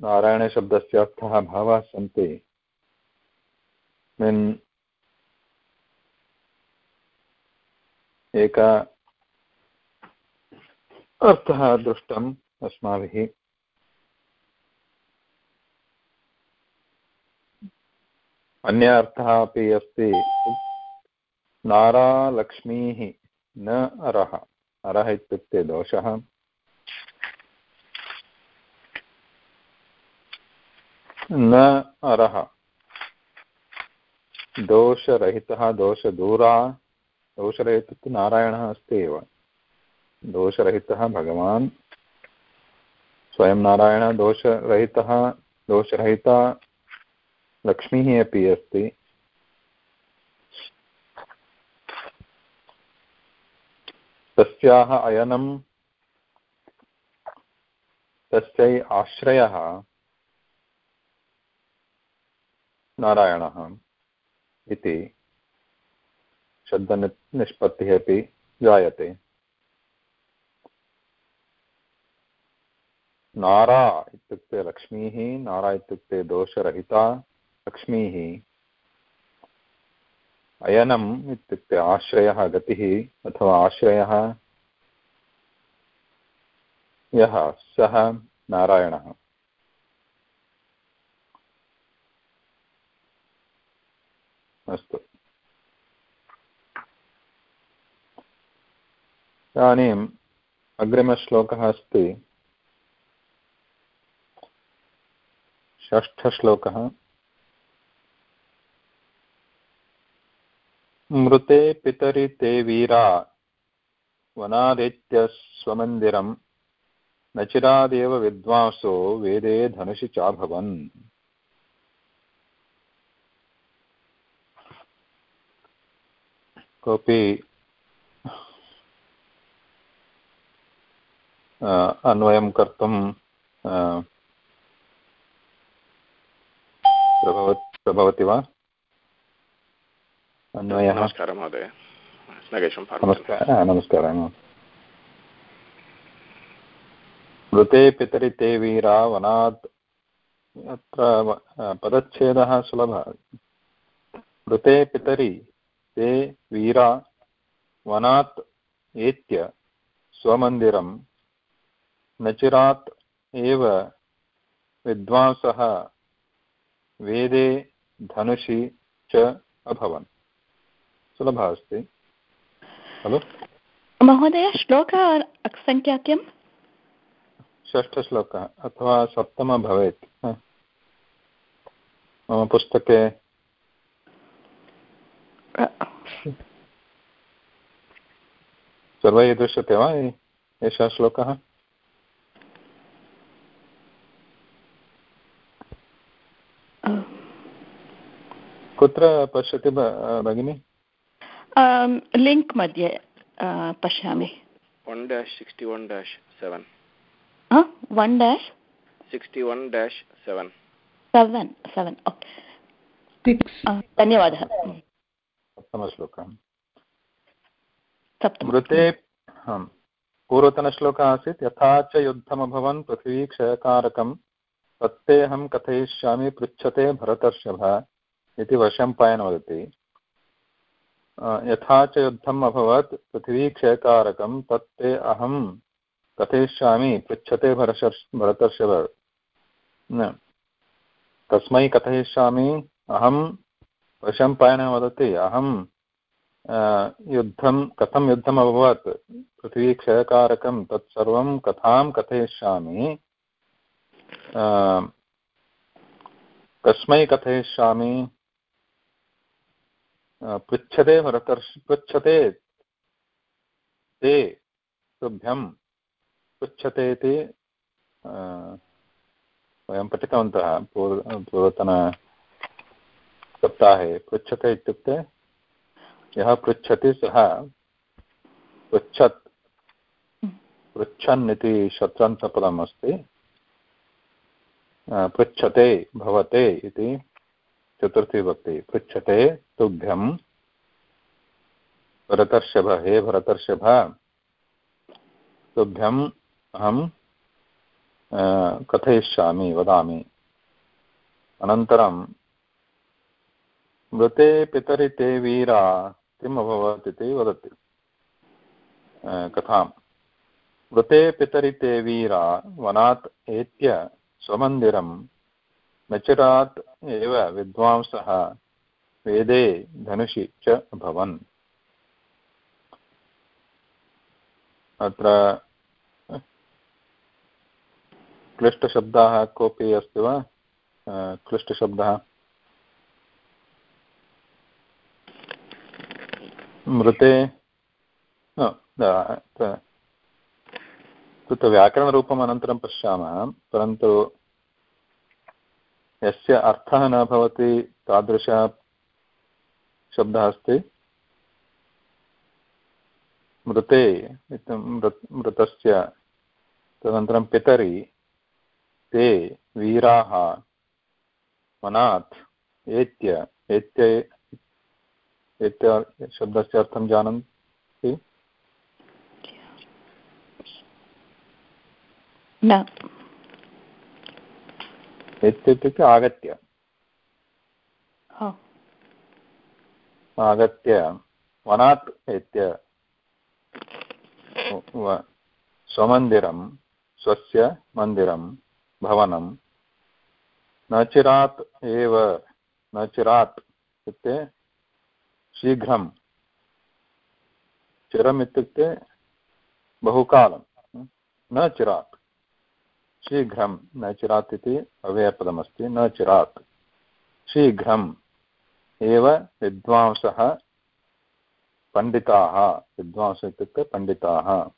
नारायणशब्दस्य अर्थः बहवः सन्ति। मिन् एक अर्थः दृष्टम् अस्माभिः। अन्य अर्थः अपि अस्ति। नारालक्ष्मीः न अरः। अरः इत्युक्ते दोषः। न अरः दोषरहितः दोषदूरा। दोषरहितः नारायणः अस्ति एव। दोषरहितः भगवान्। स्वयं नारायणः, दोषरहितः, दोषरहिता लक्ष्मीः अपि अस्ति। तस्याः अयनं, तस्यै आश्रयः। नारायणः इति शब्दनिष्पत्तिः अपि जायते। नारा इत्युक्ते लक्ष्मीः, नारा इत्युक्ते दोषरहिता, लक्ष्मीः। अयनम् इत्युक्ते आश्रयः, गतिः अथवा आश्रयः। यः सः नारायणः। अस्तु। इदानीम् अग्रिमश्लोकः अस्ति। षष्ठश्लोकः। मृते पितरि ते वीरा, वनादित्य न चिरादेव विद्वांसो वेदे धनुषि चाभवन्। कोऽपि अन्वयं कर्तुं प्रभवति वा? अन्वयः? नमस्कारः महोदय। नमस्कारः नमस्कारः मृते पितरि ते वीरा वनात् अत्र पदच्छेदः सुलभः। मृते पितरि ते वीरा वनात् एत्य स्वमन्दिरं। नचिरात् एव विद्वांसः वेदे धनुषि च अभवन्। सुलभः अस्ति। खलु? महोदय श्लोक सङ्ख्या किं षष्ठश्लोकः अथवा सप्तमः भवेत्। मम पुस्तके सर्वैः दृश्यते वा एषः श्लोकः? कुत्र पश्यति भगिनि? लिङ्क् मध्ये पश्यामि. One dash sixty one dash seven one dash sixty one dash seven seven seven okay धन्यवादः. सप्तमश्लोकः मृते पूर्वतनश्लोकः आसीत्। यथा च युद्धमभवन् पृथिवी क्षयकारकं तत्तेऽहं कथयिष्यामि पृच्छते भरतर्षभ इति वशम्पायन वदति। यथा च युद्धम् अभवत् पृथिवी क्षयकारकं तत् ते अहं कथयिष्यामि पृच्छते भरशर् भरतर्षभ। न कस्मै कथयिष्यामि अहं वशम्पायनः वदति, अहं युद्धं, कथं युद्धम् अभवत्? पृथिवी क्षयकारकं, तत्सर्वं कथां कथयिष्यामि? कस्मै कथयिष्यामि? पृच्छते भरतर्ष पृच्छते ते तुभ्यं पृच्छते इति वयं पठितवन्तः पूर्व पूर्वतनसप्ताहे पृच्छते इत्युक्ते? यः पृच्छति सः पृच्छत्। पृच्छन् इति शत्रन्तपदम् अस्ति पृच्छते, भवते इति चतुर्थी भक्ति पृच्छते तुभ्यं भरतर्षभ, हे भरतर्षभ। तुभ्यम् अहं कथयिष्यामि, वदामि। अनन्तरं मृते पितरि ते वीरा किम् अभवत् इति वदति। कथां मृते पितरि ते वीरा, वनात् एत्य स्वमन्दिरं, नचिरात् एव विद्वांसः, वेदे धनुषि च अभवन् अत्र क्लिष्टशब्दाः कोऽपि अस्ति वा? क्लिष्टशब्दः? मृते। तत् व्याकरणरूपम् अनन्तरं पश्यामः, परन्तु यस्य अर्थः न भवति, तादृशः शब्दः अस्ति। मृते, मृतस्य, तदनन्तरं पितरि, ते वीराः, मनात्, एत्य एत्य एत्य शब्दस्य अर्थं जानन्ति। न। इत्युक्ते आगत्य। आगत्य। वनात् एत्य। स्वमन्दिरं स्वस्य मन्दिरं भवनं। न चिरात् एव न चिरात् इत्युक्ते शीघ्रं। चिरम् इत्युक्ते बहुकालं न चिरात्। शीघ्रं, न चिरात् इति अव्ययपदमस्ति, न चिरात्। शीघ्रम् एव विद्वांसः पण्डिताः, विद्वांसः इत्युक्ते पण्डिताः।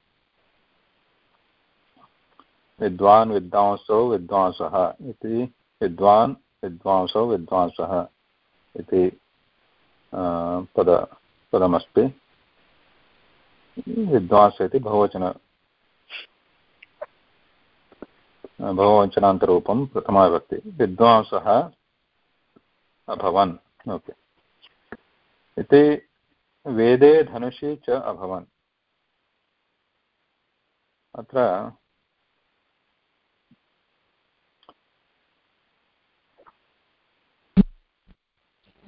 विद्वान्, विद्वांसौ, विद्वांसः इति, विद्वान्, विद्वांसौ, विद्वांसः इति पद पदमस्ति विद्वांस इति बहुवचन बहुवचनान्तरूपं प्रथमाविभक्ति विद्वांसः अभवन्। ओके। इति वेदे धनुषि च अभवन्। अत्र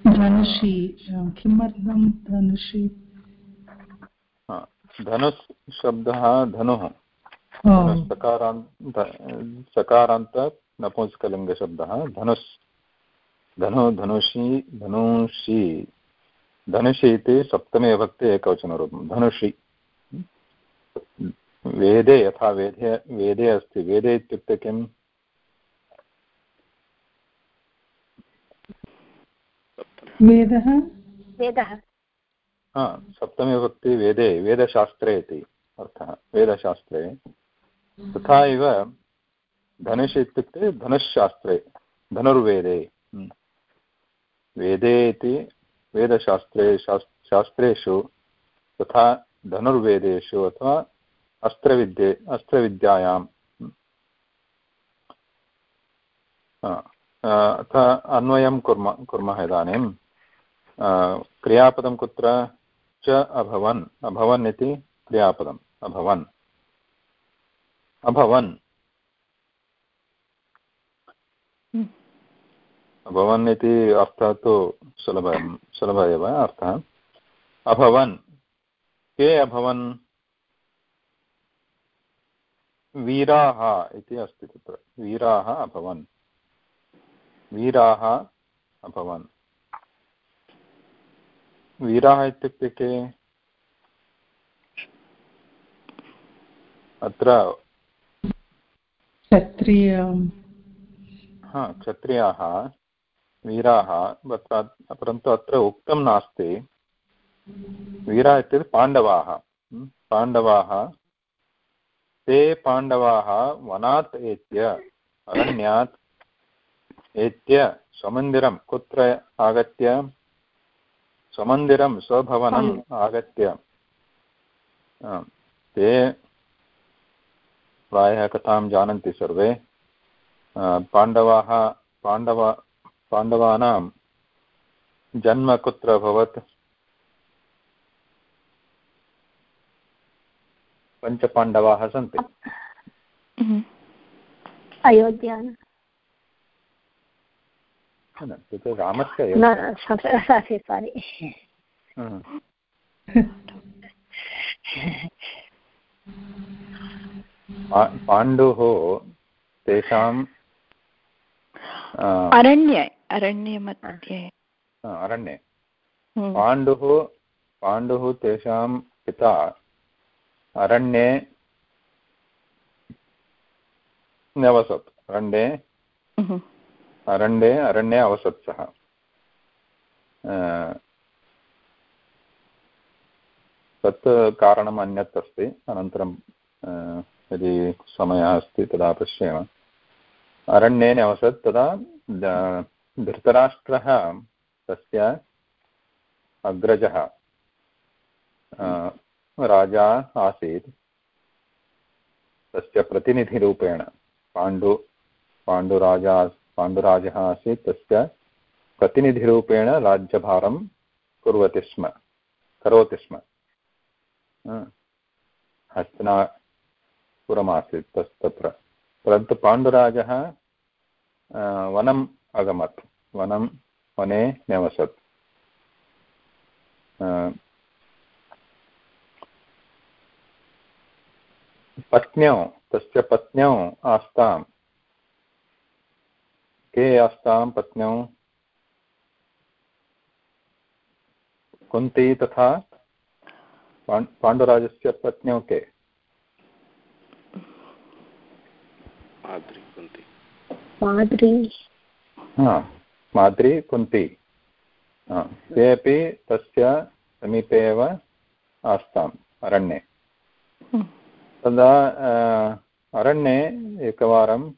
धनुषि किमर्थं धनुषि? धनुस् शब्दः धनुः। सकारान्त सकारान्त नपुंसकलिङ्गशब्दः धनुस्। धनु धनुषि धनुषि। धनुषि इति सप्तमे भक्ते एकवचनरूपं धनुषि। वेदे यथा वेदे वेदे अस्ति वेदे इत्युक्ते किम्? वेदः? वेदः। वेदे वेदशास्त्रे इति अर्थः वेदशास्त्रे। तथा एव धनुष इत्युक्ते धनुश्शास्त्रे धनुर्वेदे। हम्म। वेदे इति वेदशास्त्रे शास्त्रेषु तथा धनुर्वेदेषु अथवा अस्त्रविद्ये अस्त्रविद्यायां हम्म। अथ अन्वयं कुर्म कुर्मः इदानीं क्रियापदं कुत्र च अभवन्। अभवन् इति क्रियापदम्। अभवन्। अभवन्। हम्म। अभवन् इति अर्थः तु सुलभ सुलभ एव अर्थः। अभवन्। के अभवन्? वीराः इति अस्ति तत्र। वीराः अभवन्। वीराः अभवन्। वीराः इत्युक्ते के अत्र क्षत्रिय हा क्षत्रियाः वीराः परन्तु अत्र उक्तं नास्ति। वीरा इत्युक्ते पाण्डवाः पाण्डवाः। ते पाण्डवाः वनात् एत्य अरण्यात् एत्य स्वमन्दिरं कुत्र आगत्य स्वमन्दिरं स्वभवनम् आगत्य। ते प्रायः कथां जानन्ति सर्वे। पाण्डवाः पाण्डव पाण्डवानां जन्म कुत्र अभवत्? पञ्चपाण्डवाः सन्ति। अयोध्या रामस्य सारि पाण्डुः तेषां अरण्ये अरण्ये मध्ये अरण्ये। हम्म। पाण्डुः पाण्डुः तेषां पिता अरण्ये न्यवसत् अरण्ये हम्म। अरण्ये अरण्ये अवसत् सः तत् कारणम् अन्यत् अस्ति। अनन्तरं यदि समयः अस्ति तदा पश्येम। अरण्ये न्यवसत् तदा धृतराष्ट्रः तस्य अग्रजः राजा आसीत्। तस्य प्रतिनिधिरूपेण पाण्डु, पाण्डुराजा पाण्डुराजः आसीत्, तस्य प्रतिनिधिरूपेण राज्यभारं कुर्वति स्म, करोति स्म। हस्तिनापुरमासीत् तस्, तत्र। परन्तु पाण्डुराजः वनम् अगमत्, वनं वने न्यवसत् पत्न्यौ, तस्य पत्न्यौ आस्तां के आस्तां पत्न्यौ। कुन्ती तथा पाण्डुराजस्य पत्न्यौ के? माद्री कुन्ती। ते अपि तस्य समीपे एव आस्ताम् अरण्ये। हम्म। तदा अरण्ये एकवारं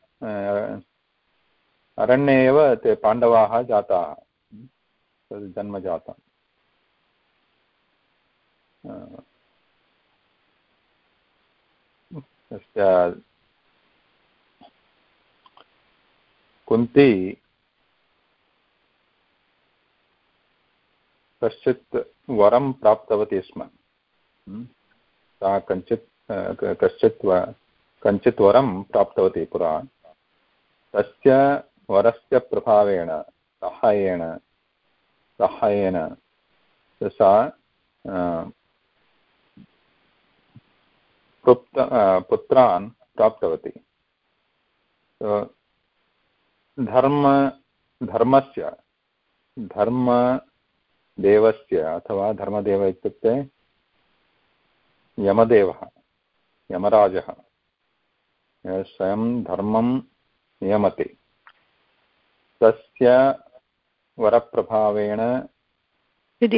अरण्ये एव ते पाण्डवाः जाताः। तद् जन्म जातम् तस्य कुन्ती कश्चित् वरं प्राप्तवती स्म। सा कञ्चित् कश्चित् कञ्चित् वरं प्राप्तवती पुरा तस्य वरस्य प्रभावेण साहाय्येन साहाय्येन सा पुत्र पुत्रान् प्राप्तवती। धर्म, धर्मस्य, धर्मदेवस्य अथवा धर्मदेव इत्युक्ते यमदेवः, यमराजः स्वयं धर्मं नियमति। तस्य वरप्रभावेण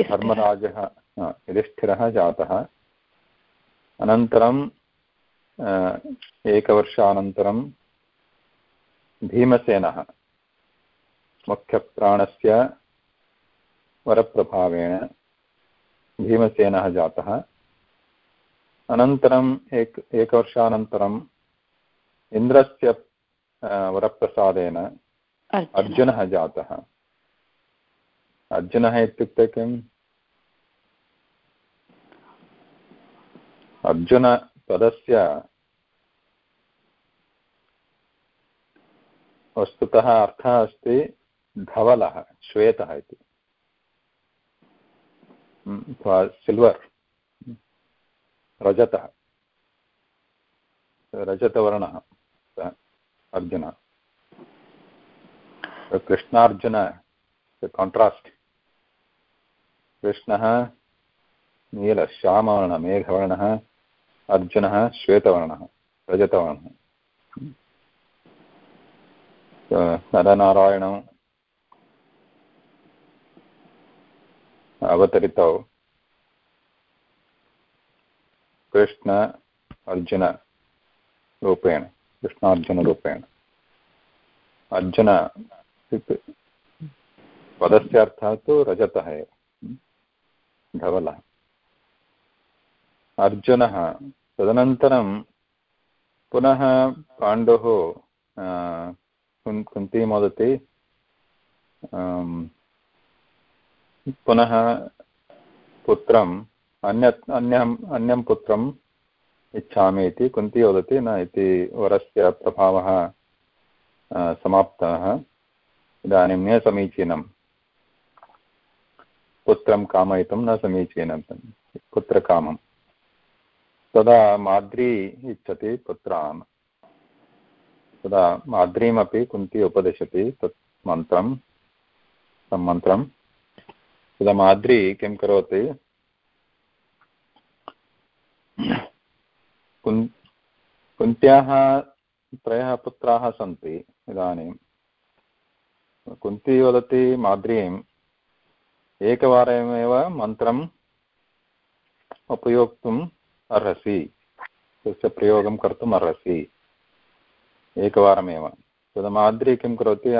धर्मराजः युधिष्ठिरः जातः। अनन्तरं एकवर्षानन्तरं भीमसेनः मुख्यप्राणस्य वरप्रभावेण भीमसेनः जातः। अनन्तरम् एक एकवर्षानन्तरम् इन्द्रस्य वरप्रसादेन अर्जुनः जातः। अर्जुनः इत्युक्ते किम्? अर्जुनपदस्य वस्तुतः अर्थः अस्ति धवलः, श्वेतः इति। अथवा सिल्वर्। रजतः। रजतवर्णः अर्जुन। कृष्णार्जुन काण्ट्रास्ट् कृष्णः नीलश्यामवर्णः मेघवर्णः अर्जुनः श्वेतवर्णः रजतवर्णः नरनारायणौ अवतरितौ कृष्ण अर्जुनरूपेण कृष्णार्जुनरूपेण अर्जुन पदस्य अर्थः तु रजतः एव। धवलः। अर्जुनः तदनन्तरं पुनः पाण्डुः कुन्ती मोदति पुनः पुत्रम्, अन्यत्, अन्यम्, अन्यं पुत्रम् इच्छामि इति कुन्ती वदति न इति वरस्य प्रभावः समाप्तः। इदानीं न समीचीनं पुत्रं कामयितुं न समीचीनं। पुत्रकामं तदा माद्री इच्छति पुत्रान्। तदा माद्रीमपि कुन्ती उपदिशति तत् मन्त्रं तं मन्त्रं। तदा माद्री किं करोति? कुन् कुन्त्याः त्रयः पुत्राः सन्ति इदानीं। कुन्ती वदति माद्रीम् एकवारमेव मन्त्रम् उपयोक्तुम् अर्हसि। तस्य प्रयोगं कर्तुम् अर्हसि। एकवारमेव। तदा माद्री किं करोति?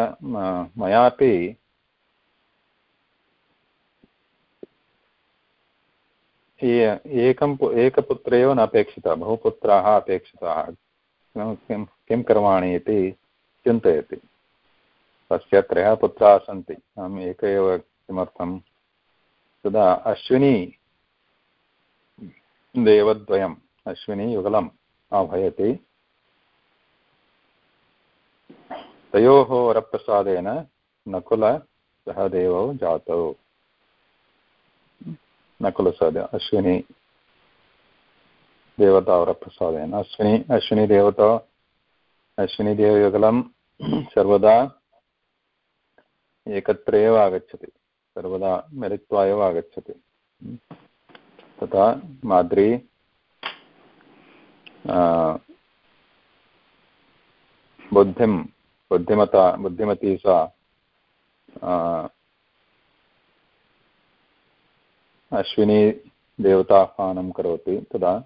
मयापि एकं एकपुत्र एव न अपेक्षितः। बहुपुत्राः अपेक्षिताः। किं किं करवाणि इति चिन्तयति। तस्य त्रयः पुत्राः सन्ति। अहम् एक एव किमर्थं तदा अश्विनी देवद्वयम्, अश्विनी युगलम् आह्वयति। तयोः वरप्रसादेन नकुलसहदेवौ जातौ। नकुलसहद अश्विनी देवतावरप्रसादेन अश्विनी अश्विनीदेवता अश्विनीदेवयुगलं सर्वदा एकत्र एव आगच्छति, सर्वदा मिलित्वा एव आगच्छति तथा माद्री बुद्धिं बुद्धिमता, बुद्धिमती सा अश्विनी देवताह्वानं करोति तदा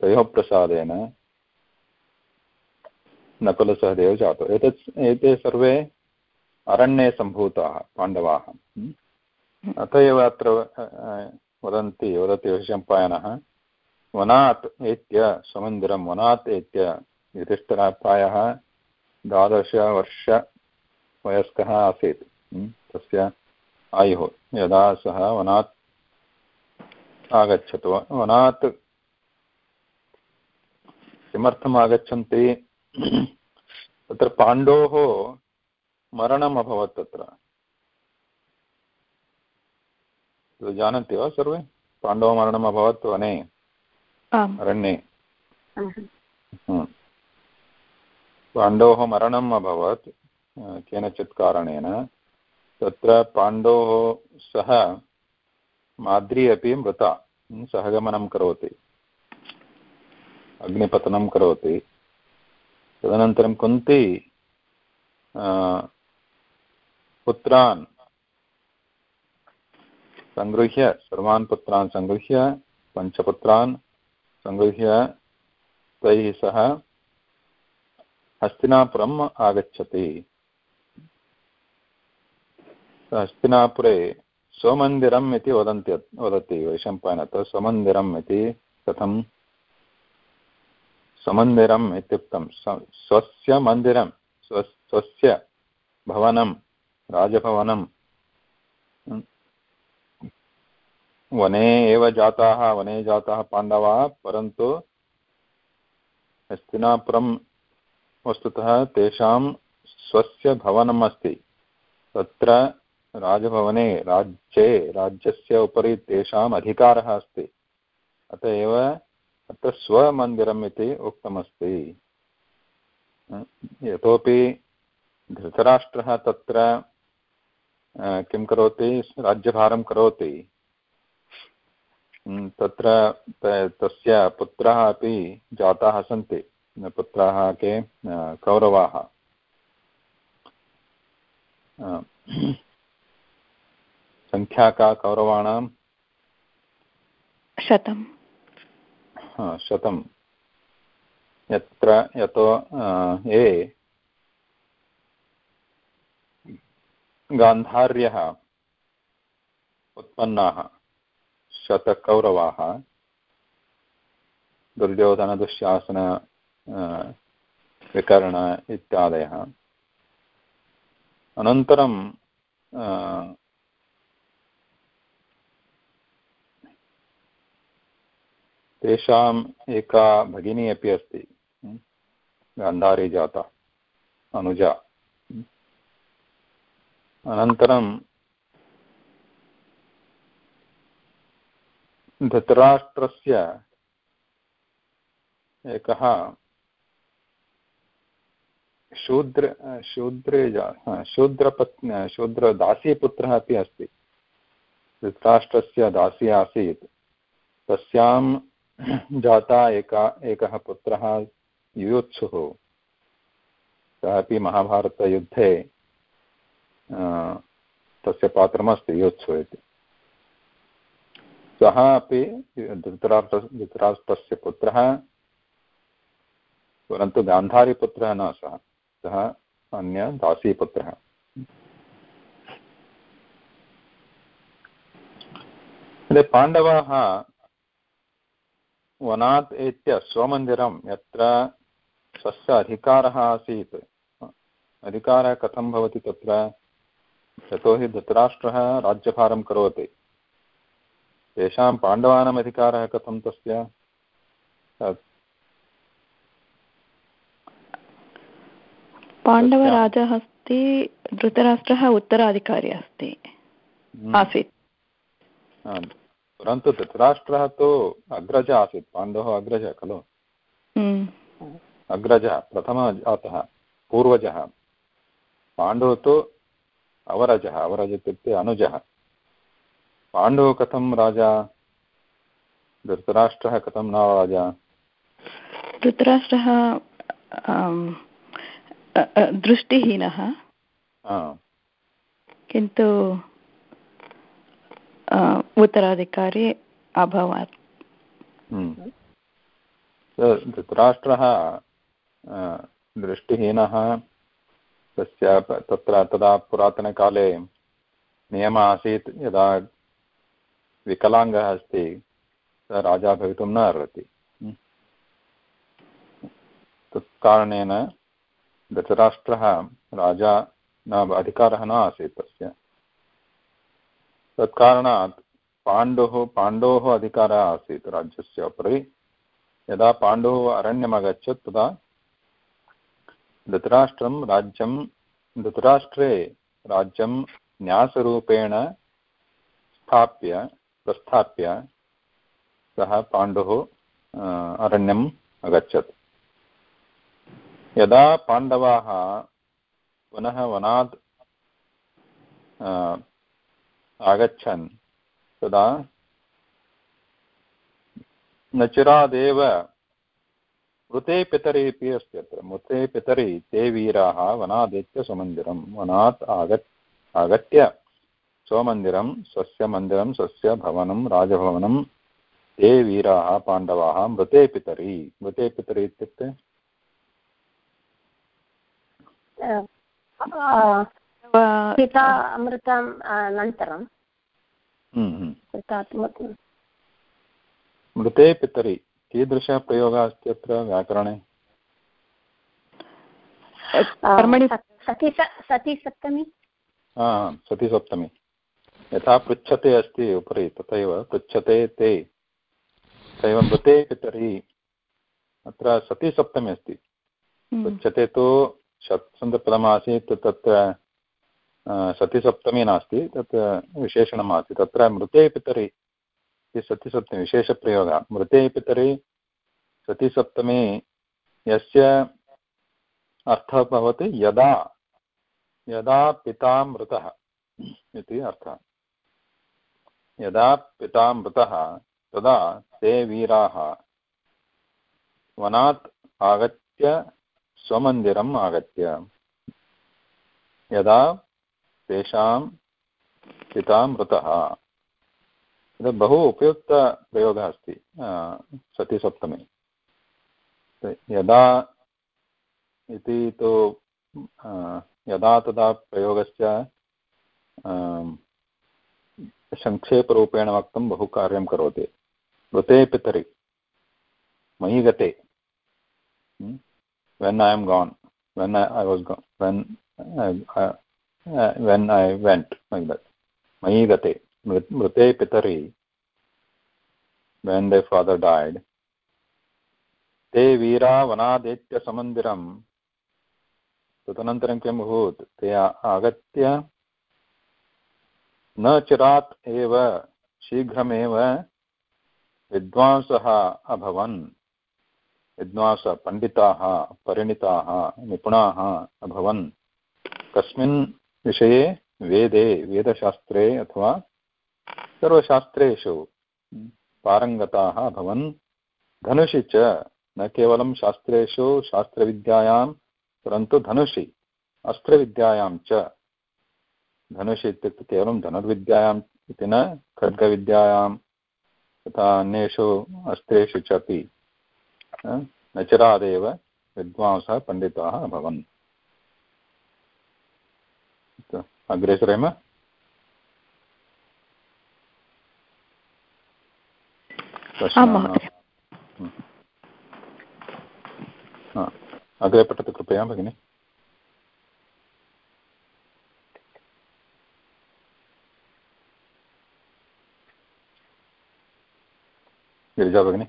तयोः प्रसादेन नकुलसहदेव जातो। एतत् एते सर्वे अरण्ये सम्भूताः पाण्डवाः। अत एव अत्र वदन्ति वदति वैशम्पायनः वनात् एत्य स्वमन्दिरं वनात् एत्य युधिष्ठिरः प्रायः द्वादशवर्षवयस्कः आसीत्। तस्य आयुः। यदा सः वनात् आगच्छतु वनात् किमर्थम् आगच्छन्ति तत्र पाण्डोः मरणम् अभवत् तत्र। जानन्ति वा सर्वे? पाण्डवः मरणम् अभवत् वने अरण्ये। पाण्डोः मरणम् अभवत् केनचित् कारणेन। तत्र पाण्डोः सह माद्री अपि मृता। सहगमनं करोति। अग्निपतनं करोति। तदनन्तरं कुन्ती पुत्रान् सङ्गृह्य, सर्वान् पुत्रान् सङ्गृह्य, पञ्चपुत्रान् सङ्गृह्य, तैः सह हस्तिनापुरम् आगच्छति। हस्तिनापुरे स्वमन्दिरम् इति वदन्ति, वदति वैशम्पायनः स्वमन्दिरम् इति कथं स्वमन्दिरम् इत्युक्तं स्वस्य मन्दिरं, स्व, स्वस्य भवनं, राजभवनं वने एव जाताः, वने जाताः पाण्डवाः, परन्तु हस्तिनापुरं वस्तुतः तेषां स्वस्य भवनम् अस्ति। तत्र राजभवने, राज्ये, राज्यस्य उपरि तेषाम् अधिकारः अस्ति। अत एव अत्र स्वमन्दिरम् इति उक्तमस्ति यतोपि धृतराष्ट्रः तत्र किं करोति? राज्यभारं करोति। तत्र तस्य पुत्राः अपि जाताः सन्ति। पुत्राः के? कौरवाः। सङ्ख्या का कौरवाणां शतं यत्र यतो ये गान्धार्यः उत्पन्नाः शतकौरवाः दुर्योधनदुःशासन विकर्ण इत्यादयः। अनन्तरं तेषाम् एका भगिनी अपि अस्ति गान्धारी जाता, अनुजा। अनन्तरं धृतराष्ट्रस्य एकः शूद्र, शूद्रे शूद्रपत्न शूद्रदासीपुत्रः अपि अस्ति। धृतराष्ट्रस्य दासी आसीत्। तस्यां जाता एका, एकः पुत्रः युयुत्सुः। सः अपि महाभारतयुद्धे तस्य पात्रमस्ति, युयुत्सु इति। सः अपि धृतराष्ट्र, धृतराष्ट्रस्य पुत्रः, परन्तु गान्धारीपुत्रः न सः। सः अन्य दासीपुत्रः। पाण्डवाः वनात् एत्य स्वमन्दिरं यत्र स्वस्य अधिकारः आसीत्। अधिकारः कथं भवति तत्र? यतोहि धृतराष्ट्रः राज्यभारं करोति। तेषां पाण्डवानाम् अधिकारः कथं तस्य? पाण्डवराजः अस्ति धृतराष्ट्रः उत्तराधिकारी अस्ति। हम्म। आसीत्। परन्तु धृतराष्ट्रः तु अग्रज आसीत् पाण्डवः अग्रज खलु। हम्म। अग्रजः प्रथमः जातः पूर्वजः। पाण्डुः तु अवरजः अवरज इत्युक्ते अनुजः। पाण्डुः कथं राजा? धृतराष्ट्रः कथं न राजा? धृतराष्ट्रः दृष्टिहीनः। किन्तु उत्तराधिकारी अभवत् हम्म। धृतराष्ट्रः दृष्टिहीनः, तस्य तत्र, तदा पुरातनकाले नियमः आसीत्, यदा विकलाङ्गः अस्ति राजा भवितुं न अर्हति हम्म। तत्कारणेन धृतराष्ट्रः राजा न अधिकारः न आसीत् तस्य तत्कारणात् पाण्डुः पाण्डोः अधिकारः आसीत् राज्यस्य उपरि। यदा पाण्डुः अरण्यम् तदा धृतराष्ट्रं राज्यं, धृतराष्ट्रे राज्यं न्यासरूपेण स्थाप्य, प्रस्थाप्य सः पाण्डुः अरण्यम् अगच्छत्। यदा पाण्डवाः पुनः वनात् आगच्छन्। तदा न चिरादेव मृते पितरि अपि अस्ति अत्र। मृते पितरि ते वीराः वनादेत्य स्वमन्दिरं वनात् आगत्, आगत्य स्वमन्दिरं, स्वस्य मन्दिरं, स्वस्य भवनं, राजभवनं ते वीराः, पाण्डवाः मृते पितरि। मृते पितरि इत्युक्ते? पिता अमृतम् अनन्तरं। हम्म, हम्म। मृते पितरि कीदृशः प्रयोगः अस्ति अत्र व्याकरणे? सतीसप्तमी सतीसप्तमी यथा पृच्छते अस्ति उपरि तथैव पृच्छते ते। तथैव मृते पितरि अत्र सतीसप्तमी अस्ति। हम्म। पृच्छते तु शत्सन्दपदमासीत् तत्र सतिसप्तमी नास्ति, तत् विशेषणम् आसीत् तत्र मृते पितरि, इति सतिसप्तमी, विशेषप्रयोगः। मृते पितरि, सतिसप्तमी, यस्य अर्थः भवति यदा यदा पिता मृतः, इति अर्थः। यदा पिता मृतः, तदा ते वीराः। वनात् आगत्य स्वमन्दिरम् आगत्य। यदा तेषां पिता मृतः बहु उपयुक्तप्रयोगः अस्ति सतीसप्तमी। यदा इति तु यदा तदा प्रयोगस्य संक्षेपरूपेण वक्तुं बहु कार्यं करोति। मृते पितरि, मयि गते when I am gone when I was gone when when I went like that. Mayigate, Mrute Pitari, when their father died. ते वीरा वनादेत्यसमन्दिरं तदनन्तरं किम् अभूत् ते आगत्य न चिरात् एव शीघ्रमेव विद्वांसः अभवन् विद्वांसः पण्डिताः परिणिताः निपुणाः अभवन् कस्मिन् विषये वेदे, वेदशास्त्रे अथवा सर्वशास्त्रेषु पारङ्गताः अभवन् धनुषि च न केवलं शास्त्रेषु, शास्त्रविद्यायां, परन्तु धनुषि, अस्त्रविद्यायां च। धनुषि इत्युक्ते केवलं धनुर्विद्यायाम् इति न, खड्गविद्यायां, तथा अन्येषु अस्त्रेषु च अपि नचरादेव विद्वांसः पण्डिताः अभवन्। अग्रे सरेम अग्रे पठतु कृपया भगिनि। गिरिजा भगिनि।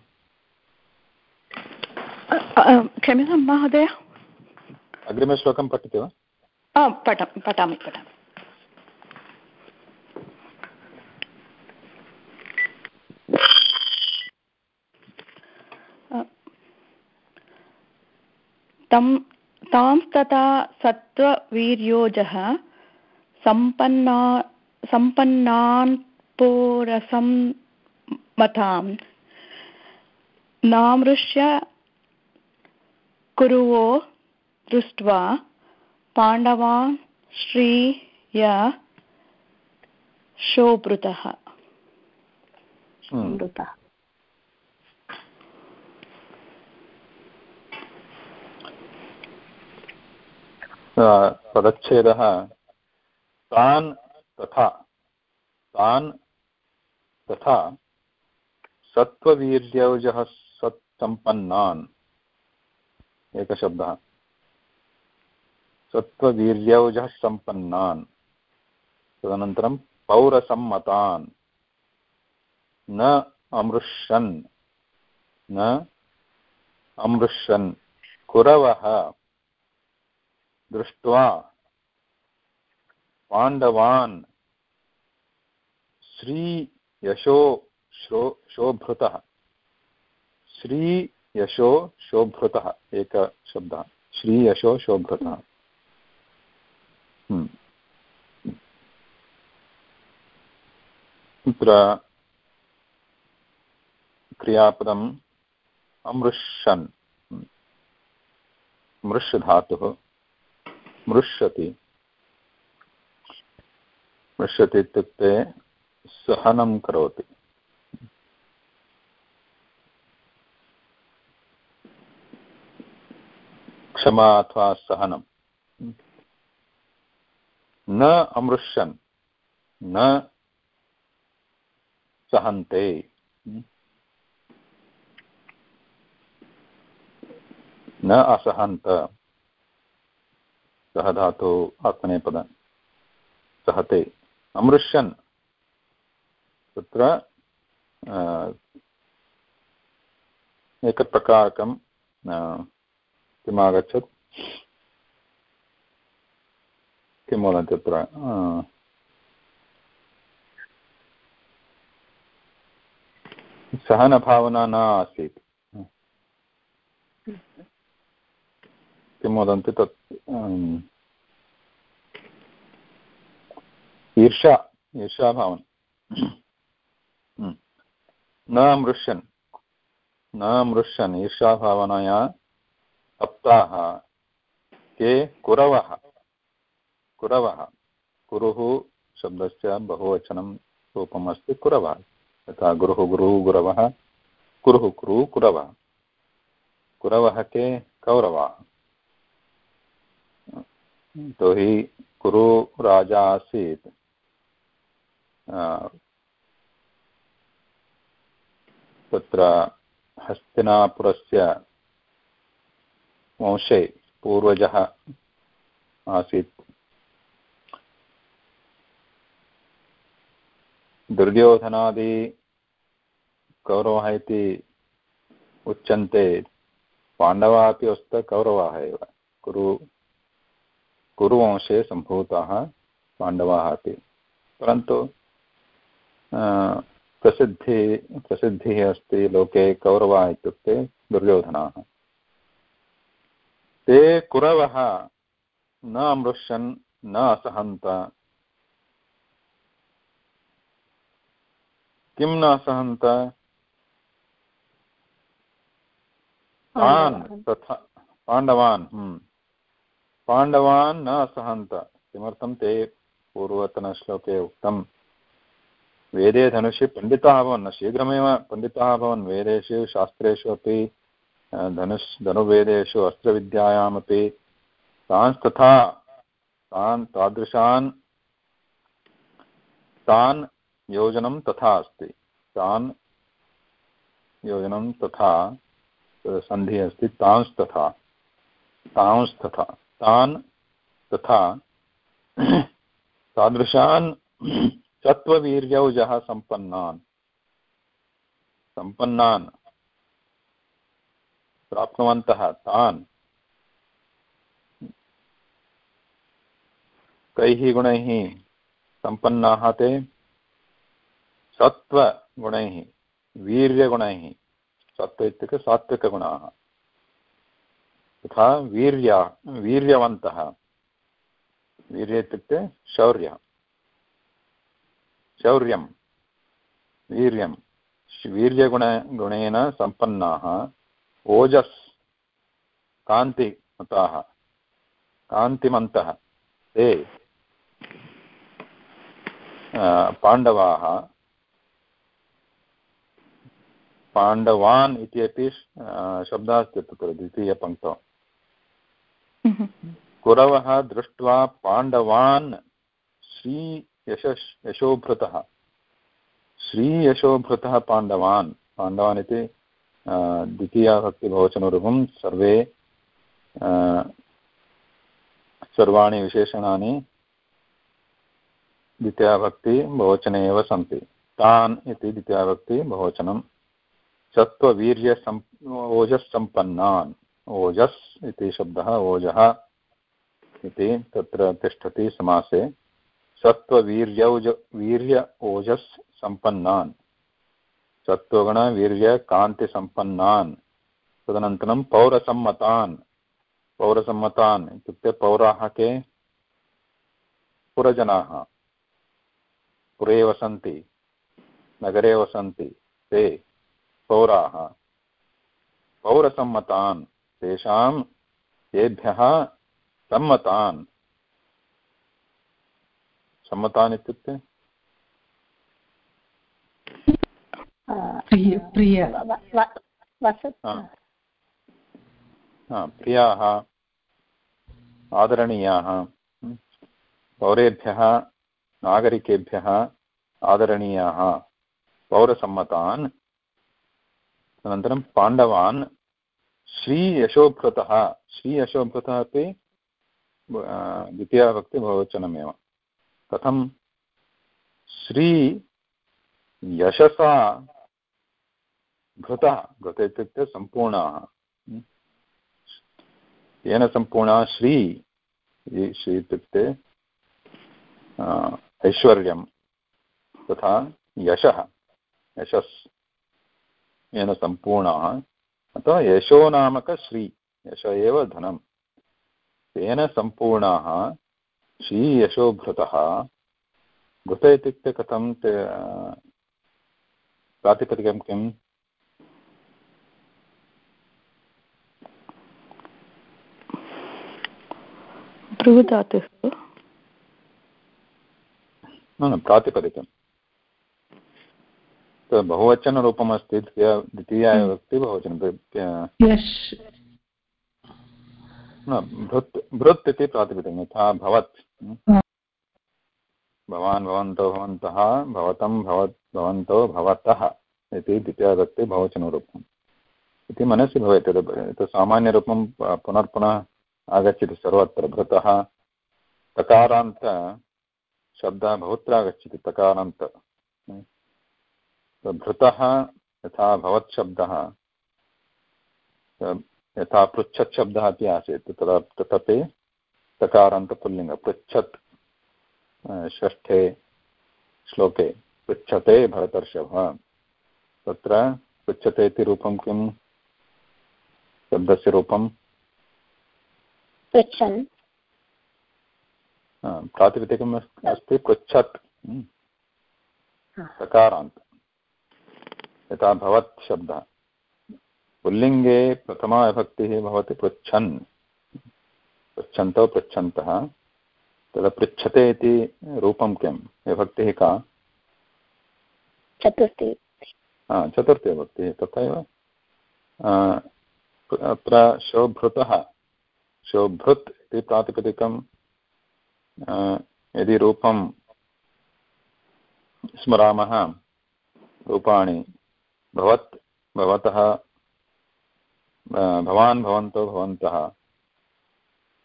क्षम्यतां महोदय। अग्रिमश्लोकं पठति वा पठ पठामि पठामि। तं तां तथा सत्त्ववीर्योजः सम्पन्ना सम्पन्नान् पोरसं मतां नामृश्य कुरुवो दृष्ट्वा पाण्डवान् श्रीय शोभृतः। पदच्छेदः तान् तथा तान् तथा सत्त्ववीर्यौजः सत्सम्पन्नान्। एकशब्दः। सत्त्ववीर्यौजः सम्पन्नान्। तदनन्तरं पौरसम्मतान्। न अमृशन् न अमृशन् कुरवः। दृष्ट्वा पाण्डवान् श्रीयशो शो शोभृतः। श्रीयशो शोभृतः एकशब्दः श्रीयशो शोभृतः। तत्र क्रियापदम् अमृशन् मृष् धातुः मृष्यति। मृष्यति इत्युक्ते सहनं करोति। क्षमा अथवा सहनं। न अमृष्यन् न सहन्ते। न असहन्त। सः धातु आत्मनेपद सहते। अमृष्यन्। तत्र एकप्रकारकं किम् किं वदन्ति सहनभावना न आसीत् किं वदन्ति तत् ईर्षा ईर्षाभावना न मृष्यन्। न मृष्यन् ईर्षाभावनया तप्ताः के कुरवः? कुरवः। कुरुः शब्दस्य बहुवचनं रूपम् अस्ति कुरवः। यथा गुरुः गुरुः गुरवः, कुरुः कुरु कुरवः कुरवः के? कौरवाः। यतोहि कुरु राजा आसीत् तत्र हस्तिनापुरस्य वंशे पूर्वजः आसीत्। दुर्योधनादि कौरवः इति उच्यन्ते पाण्डवाः अपि वस्तुतः कौरवाः एव। कुरु कुरुवंशे सम्भूताः पाण्डवाः अपि। परन्तु प्रसिद्धि प्रसिद्धिः अस्ति लोके कौरवाः इत्युक्ते दुर्योधनाः। ते कुरवः न अमृशन् न असहन्त। किं न असहन्त? तान् तथा पाण्डवान् हम्म। पाण्डवान् न असहन्त किमर्थं ते पूर्वतनश्लोके उक्तं, वेदे धनुषि पण्डिताः अभवन् शीघ्रमेव पण्डिताः अभवन् वेदेषु शास्त्रेषु अपि धनुष्, धनुर्वेदेषु अस्त्रविद्यायामपि तांस्तथा तान् तादृशान्, तान् योजनं तथा अस्ति। तान् योजनं तथा, सन्धिः अस्ति तांस्तथा तांस्तथा तान् तथा तादृशान् सत्त्ववीर्यौजः सम्पन्नान्। सम्पन्नान्। प्राप्नुवन्तः तान्। कैः गुणैः सम्पन्नाः ते? सत्त्वगुणैः, वीर्यगुणैः, सत्त्व इत्युक्ते सात्विकगुणाः तथा वीर्या, वीर्यवन्तः। वीर्य इत्युक्ते शौर्यः शौर्यं वीर्यं वीर्यगुण, गुणेन सम्पन्नाः। ओजस्। कान्तिमताः। कान्तिमन्तः। ते पाण्डवाः। पाण्डवान् इति अपि शब्दः अस्ति तत्र, द्वितीयपङ्क्तौ। कुरवः दृष्ट्वा पाण्डवान् श्री यश यशोभृतः। श्रीयशोभृतः पाण्डवान्। पाण्डवान् इति द्वितीयाभक्तिभवचनरूपं सर्वे सर्वाणि विशेषणानि द्वितीयाभक्तिबहुवचने एव सन्ति। तान् इति द्वितीयाभक्तिबहुवचनं सत्त्ववीर्यसम् ओजस्सम्पन्नान् ओजस् इति शब्दः, ओजः इति तत्र तिष्ठति समासे। सत्त्ववीर्यौज, वीर्य ओजस् सम्पन्नान्। सत्त्वगुणवीर्यकान्तिसम्पन्नान् तदनन्तरं पौरसम्मतान्। पौरसम्मतान् इत्युक्ते पौराः के पुरजनाः। पुरे वसन्ति, नगरे वसन्ति ते पौराः। पौरसम्मतान्। तेषां तेभ्यः सम्मतान्। सम्मतान् इत्युक्ते? प्रियाः आदरणीयाः पौरेभ्यः नागरिकेभ्यः आदरणीयाः पौरसम्मतान्। अनन्तरं पाण्डवान्। श्रीयशोभृतः श्रीयशोभृतः अपि द्वितीयाभक्तिबहुवचनमेव कथं? श्री यशसा घृतः, घृत इत्युक्ते सम्पूर्णाः। येन सम्पूर्णा श्री श्री इत्युक्ते ऐश्वर्यं तथा यशः, यशस्, येन सम्पूर्णाः। अथवा यशो नामकश्री यश एव धनं तेन सम्पूर्णाः श्रीयशोभृतः घृत इत्युक्ते कथं ते प्रातिपदिकं किम्? भ्रूधातुः प्रातिपदिकं बहुवचनरूपमस्ति द्वितीया विभक्ति बहुवचनं न भृत् भृत् इति प्रातिपदिकं यथा भवत्। भवान् भवन्तो भवन्तः भवतं भवत् भवन्तो भवतः इति द्वितीयाविभक्ति बहुवचनरूपम्। इति मनसि भवेत् एतत् सामान्यरूपं पुनर्पुनः आगच्छति सर्वत्र भृतः तकारान्तशब्दः बहुत्र आगच्छति तकारान्त। भृतः यथा भवत् शब्दः यथा पृच्छत् शब्दः अपि आसीत् तदा तदपि तकारान्तपुल्लिङ्ग पृच्छत् षष्ठे श्लोके पृच्छते भरतर्षभ। तत्र पृच्छते इति रूपं किं? शब्दस्य रूपं? पृच्छन्। प्रातिपदिकम् अस्ति पृच्छत्। सकारान्त यथा भवत् शब्दः। पुल्लिङ्गे प्रथमा विभक्तिः भवति पृच्छन्। पृच्छन्तौ पृच्छन्तः। तदा पृच्छते इति रूपं किं? विभक्तिः का? चतुर्थी। हा चतुर्थी विभक्तिः तथैव। अत्र शोभृतः। शोभृत् इति प्रातिपदिकं यदि रूपं स्मरामः रूपाणि भवत्, भवतः भवान् भवन्तौ भवन्तः।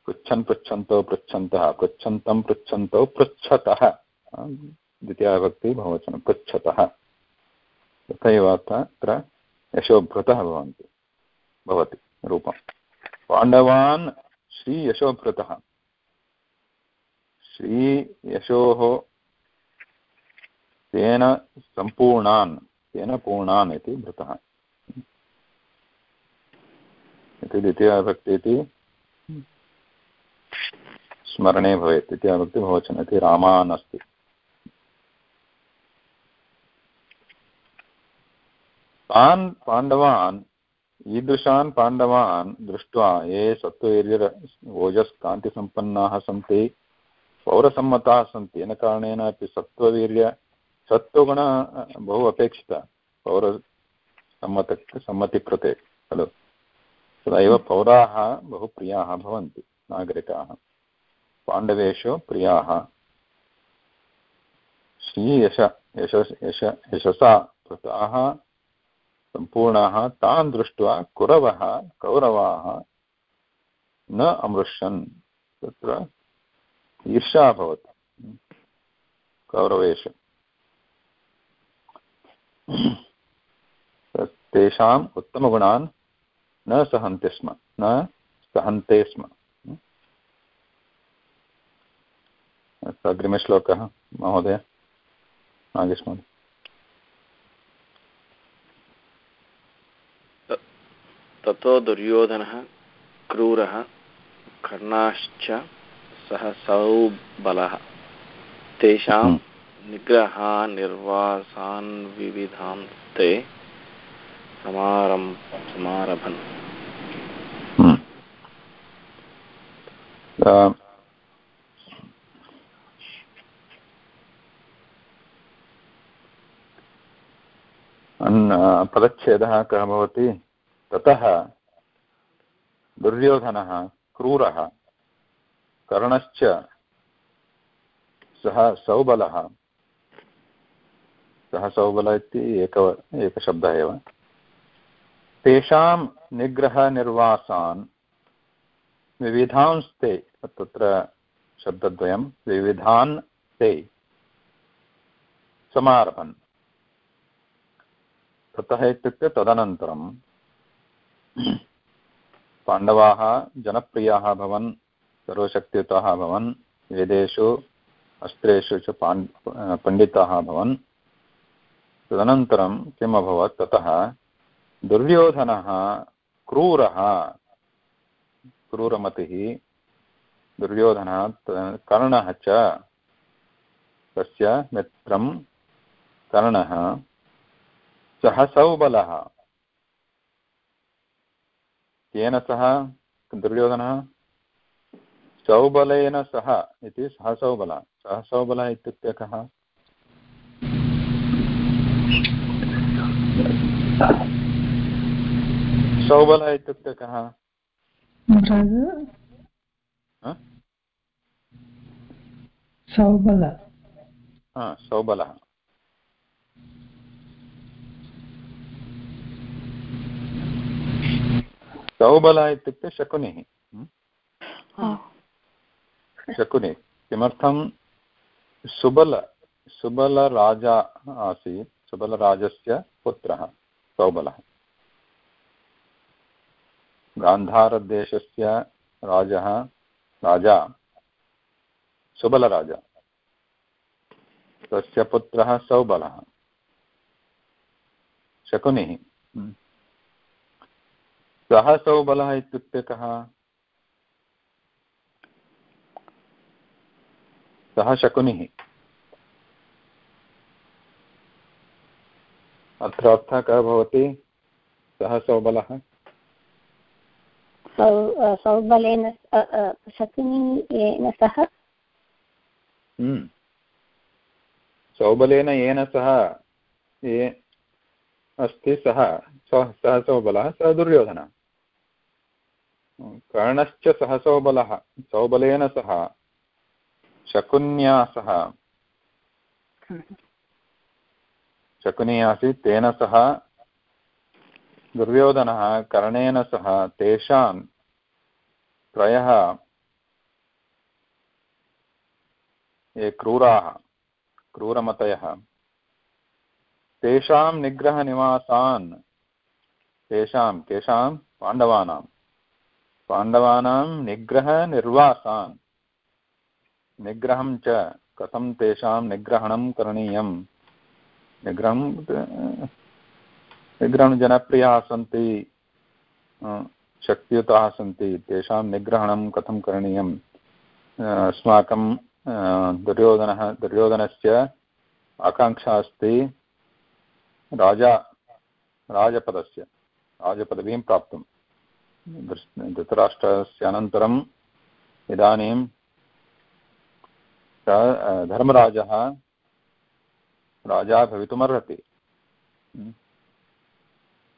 पृच्छन् पृच्छन्तौ पृच्छन्तः, पृच्छन्तं पृच्छन्तौ पृच्छतः। द्वितीयाविभक्ति बहुवचनं, पृच्छतः। तथैव अत्र यशोभृतः भवन्ति, भवति रूपं पाण्डवान् श्रीयशोभृतः। श्रीयशोः तेन सम्पूर्णान् तेन पूर्णान् इति भृतः। इति द्वितीयाविभक्ति इति स्मरणे भवेत्। द्वितीयाविभक्ति बहुवचन इति रामान् अस्ति तान् पाण्डवान्, ईदृशान् पाण्डवान् दृष्ट्वा ये सत्त्ववीर्य ओजस्कान्तिसम्पन्नाः सन्ति, पौरसम्मताः सन्ति। येन कारणेन अपि सत्त्ववीर्य सत्त्वगुण बहु अपेक्षिता पौरसम्मत सम्मतिकृते खलु? तदा एव पौराः बहु प्रियाः भवन्ति नागरिकाः। पाण्डवेषु प्रियाः। श्रीयश यश यश यशसा कृताः सम्पूर्णाः तान् दृष्ट्वा कुरवः कौरवाः न अमृशन् तत्र ईर्षा अभवत् कौरवेषु। तेषाम् उत्तमगुणान् न सहन्ति स्म न सहन्ते स्म। अग्रिमश्लोकः महोदय। नागेश ततो दुर्योधनः क्रूरः कर्णाश्च सः सौबलः तेषां हम्म। निग्रहानिर्वासान् विविधां ते समारम् समारभन्। हम्म। पदच्छेदः कः भवति? ततः दुर्योधनः क्रूरः कर्णश्च सः सौबलः। सः सौबल इति एक एकशब्दः एव। तेषां निग्रहनिर्वासान् विविधांस्ते, तत्र शब्दद्वयं विविधान् ते समारभन्। ततः इत्युक्ते तदनन्तरं पाण्डवाः जनप्रियाः अभवन् सर्वशक्तियुताः अभवन् वेदेषु, अस्त्रेषु च पाण् पण्डिताः अभवन् तदनन्तरं किम् अभवत्? ततः दुर्योधनः क्रूरः, क्रूरमतिः, दुर्योधनः कर्णः च, तस्य मित्रं कर्णः, सः सौबलः। केन सह? दुर्योधनः? सौबलेन सह इति सः सौबलः। सः सौबलः इत्युक्ते कः? सौबलः इत्युक्ते कः सौबल। सौबलः सौबलः। इत्युक्ते शकुनिः। शकुनि। किमर्थं सुबल सुबलराजा आसीत् सुबलराजस्य पुत्रः सौबलः। गान्धारदेशस्य राजः, राजा, सुबलराजा। तस्य पुत्रः सौबलः। शकुनिः। हम्म। सः सौबलः इत्युक्ते कः? सः शकुनिः। अत्र अर्थः कः भवति? सः सौबलः। सौबलेन शकुनिः सह? हम्म। सौबलेन येन सह ये अस्ति सः सः सौबलः सः दुर्योधनः। कर्णश्च सः सौबलः सौबलेन सह शकुन्या सह। शकुनी आसीत् तेन सह दुर्योधनः कर्णेन सह तेषां त्रयः ये क्रूराः, क्रूरमतयः, तेषां निग्रहनिवासान्, तेषां, केषां पाण्डवानां पाण्डवानां निग्रहनिर्वासान्, निग्रहं च कथं तेषां निग्रहणं करणीयं? निग्रहं निग्रहं जनप्रियाः सन्ति शक्तियुताः सन्ति। तेषां निग्रहणं कथं करणीयम्? अस्माकं दुर्योधनः, दुर्योधनस्य आकाङ्क्षा अस्ति राजा, राजपदस्य, राजपदवीं प्राप्तुं। धृतराष्ट्रस्य अनन्तरम् इदानीं धर्मराजः राजा भवितुमर्हति।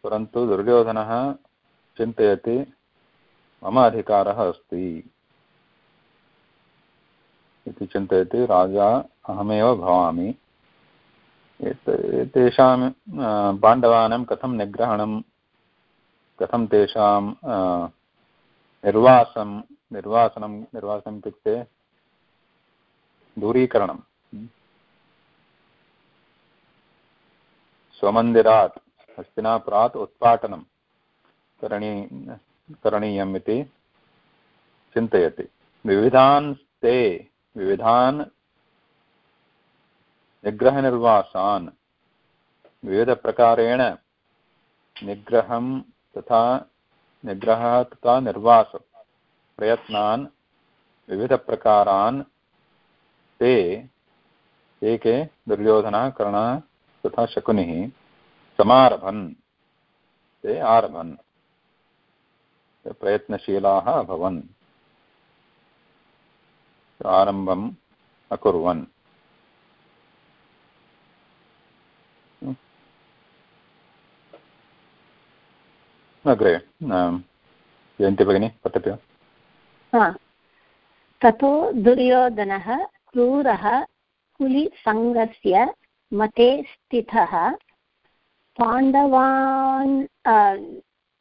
परन्तु दुर्योधनः चिन्तयति मम अधिकारः अस्ति। इति चिन्तयति राजा अहमेव भवामि। तेषां पाण्डवानां कथं निग्रहणं कथं तेषां निर्वासं निर्वासनं निर्वासनम् इत्युक्ते दूरीकरणं। स्वमन्दिरात् हस्तिनापुरात् उत्पाटनं करणीय, करणीयम् इति चिन्तयति। विविधान् ते, विविधान् निग्रहनिर्वासान् विविधप्रकारेण निग्रहं तथा निग्रहः तथा निर्वासप्रयत्नान् विविधप्रकारान् ते, एके दुर्योधनः कर्णः तथा शकुनिः समारभन्। ते आरभन्। प्रयत्नशीलाः अभवन्। आरम्भम् अकुर्वन्। अग्रे जयन्ति भगिनी पठति वा ततो दुर्योधनः, क्रूरः कुलिसङ्गस्य मते स्थितः। पाण्डवान्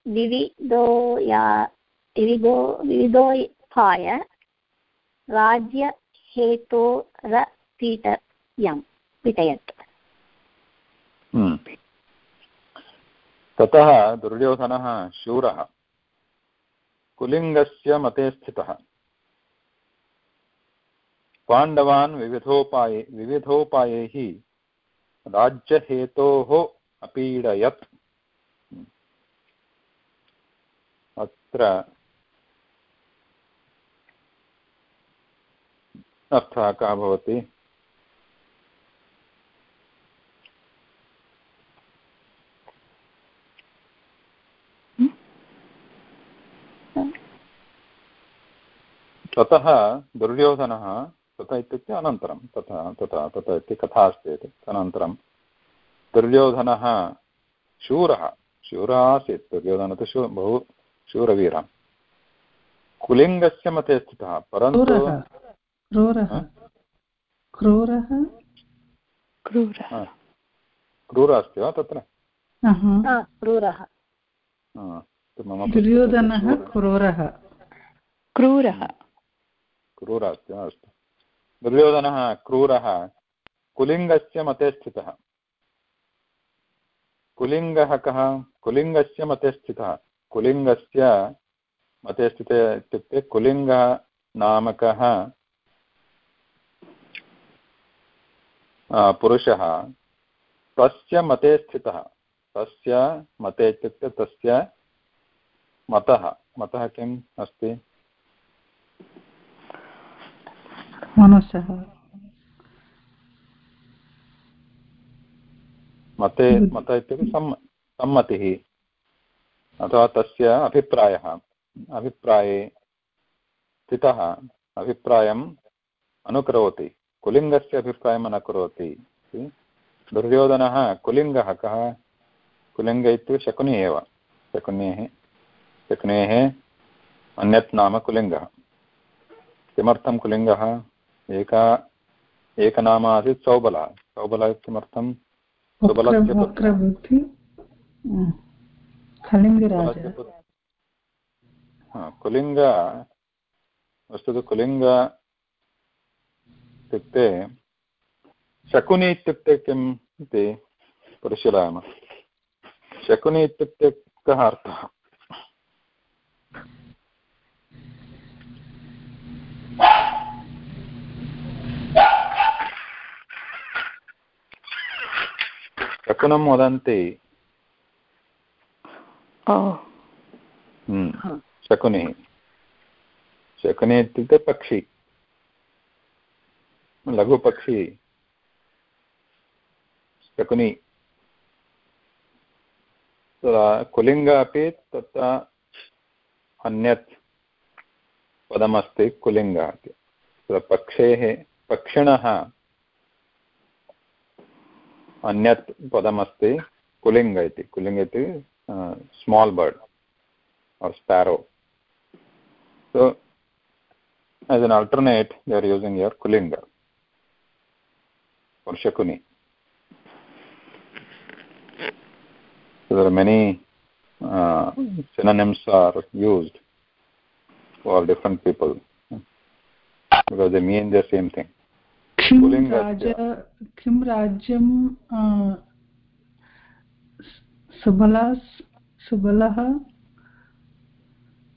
विविधोया विविधो विविधोपाय राज्यहेतोरपीटयं पीटयत् हम्म। ततः दुर्योधनः शूरः। कुलिङ्गस्य मते स्थितः। पाण्डवान् विविधोपाये, विविधोपायैः राज्यहेतोः अपीडयत्। अत्र अर्थः कः भवति? ततः दुर्योधनः तथा इत्युक्ते अनन्तरं, तथा तथा तथा इति कथा अस्ति अनन्तरं दुर्योधनः शूरः। शूरः आसीत्। दुर्योधनः तु शू बहु शूरवीरः। कुलिङ्गस्य मते स्थितः परन्तु क्रूरः। अस्ति वा तत्र? क्रूरः। दुर्योधनः क्रूरः। क्रूरः। क्रूरः अस्ति वा? अस्तु। दुर्योधनः क्रूरः। कुलिङ्गस्य मते स्थितः। कुलिङ्गः कः? कुलिङ्गस्य मते स्थितः कुलिङ्गस्य मते स्थिते इत्युक्ते कुलिङ्गनामकः पुरुषः। तस्य मते स्थितः। तस्य मते इत्युक्ते तस्य मतः। मतः किम् अस्ति? मनसः मते मत इत्युक्ते सम्म सम्मतिः अथवा तस्य अभिप्रायः। अभिप्राये स्थितः अभिप्रायम् अनुकरोति। कुलिङ्गस्य अभिप्रायम् अनुकरोति। दुर्योधनः कुलिङ्गः कः? कुलिङ्ग इत्युक्ते शकुनि एव। शकुनेः शकुनेः अन्यत् नाम कुलिङ्गः। किमर्थं कुलिङ्गः? एका एकनाम आसीत् सौबलः। सौबलः किमर्थं कुलिङ्ग वस्तुतः कुलिङ्ग इत्युक्ते शकुनि इत्युक्ते किम् इति परिशीलयामः। शकुनि इत्युक्ते कः अर्थः? शकुनं वदन्ति शकुनिः शकुनि इत्युक्ते पक्षी लघुपक्षी शकुनि कुलिङ्ग अपि तत्र अन्यत् पदमस्ति कुलिङ्ग इति पक्षेः पक्षिणः अन्यत् पदमस्ति कुलिङ्ग इति कुलिङ्ग इति small bird or sparrow so as an alternate they are using here kulinga or shakuni so there are many uh, synonyms are used for different people because they mean the same thing किं राज किं राज्यं Subala सुबलः?